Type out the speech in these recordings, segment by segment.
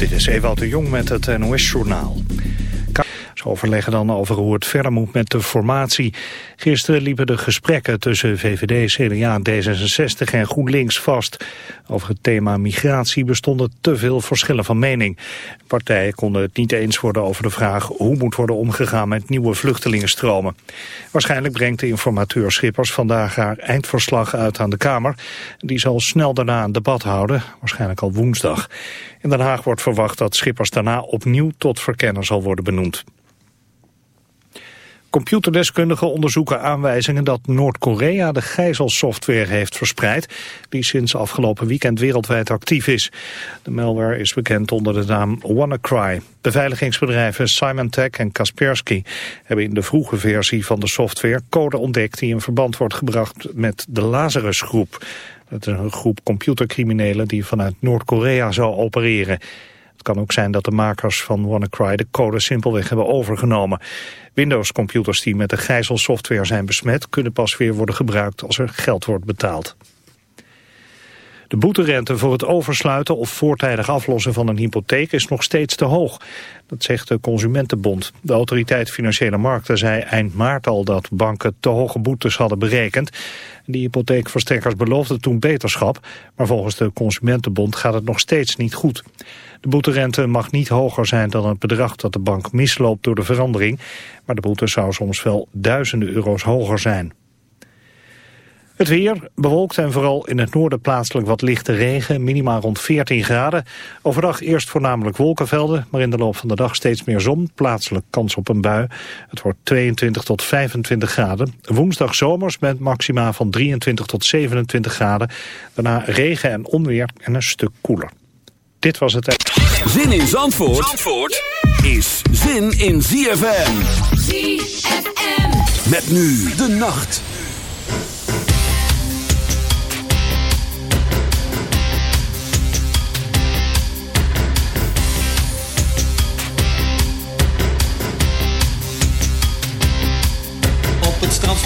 Dit is Ewout de Jong met het NOS-journaal. Ze overleggen dan over hoe het verder moet met de formatie. Gisteren liepen de gesprekken tussen VVD, CDA, D66 en GroenLinks vast. Over het thema migratie bestonden te veel verschillen van mening. Partijen konden het niet eens worden over de vraag hoe moet worden omgegaan met nieuwe vluchtelingenstromen. Waarschijnlijk brengt de informateur Schippers vandaag haar eindverslag uit aan de Kamer. Die zal snel daarna een debat houden, waarschijnlijk al woensdag. In Den Haag wordt verwacht dat Schippers daarna opnieuw tot verkenner zal worden benoemd. Computerdeskundigen onderzoeken aanwijzingen dat Noord-Korea de gijzelsoftware heeft verspreid, die sinds afgelopen weekend wereldwijd actief is. De malware is bekend onder de naam WannaCry. Beveiligingsbedrijven Symantec en Kaspersky hebben in de vroege versie van de software code ontdekt die in verband wordt gebracht met de Lazarus groep. Dat is een groep computercriminelen die vanuit Noord-Korea zou opereren. Het kan ook zijn dat de makers van WannaCry de code simpelweg hebben overgenomen. Windows-computers die met de gijzelsoftware zijn besmet... kunnen pas weer worden gebruikt als er geld wordt betaald. De boeterente voor het oversluiten of voortijdig aflossen van een hypotheek is nog steeds te hoog. Dat zegt de Consumentenbond. De autoriteit Financiële Markten zei eind maart al dat banken te hoge boetes hadden berekend. Die hypotheekverstrekkers beloofden toen beterschap, maar volgens de Consumentenbond gaat het nog steeds niet goed. De boeterente mag niet hoger zijn dan het bedrag dat de bank misloopt door de verandering, maar de boete zou soms wel duizenden euro's hoger zijn. Het weer bewolkt en vooral in het noorden plaatselijk wat lichte regen, minimaal rond 14 graden. Overdag eerst voornamelijk wolkenvelden, maar in de loop van de dag steeds meer zon, plaatselijk kans op een bui. Het wordt 22 tot 25 graden. Woensdag zomers met maxima van 23 tot 27 graden. Daarna regen en onweer en een stuk koeler. Dit was het... Zin in Zandvoort, Zandvoort is zin in ZFM. ZFM. Met nu de nacht.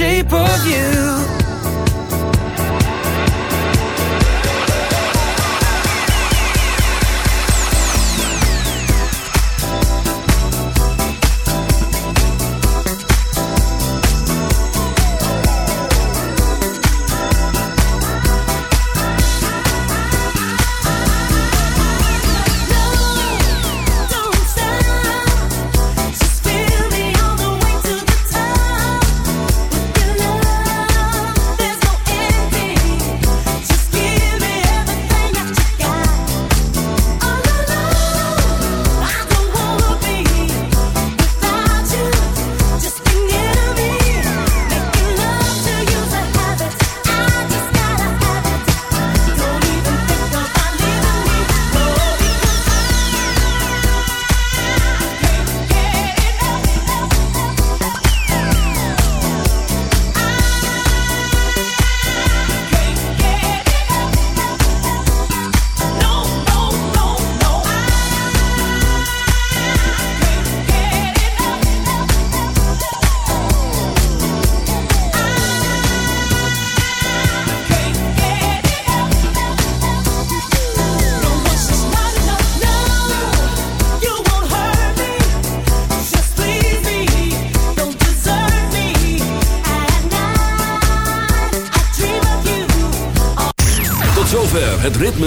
shape of you.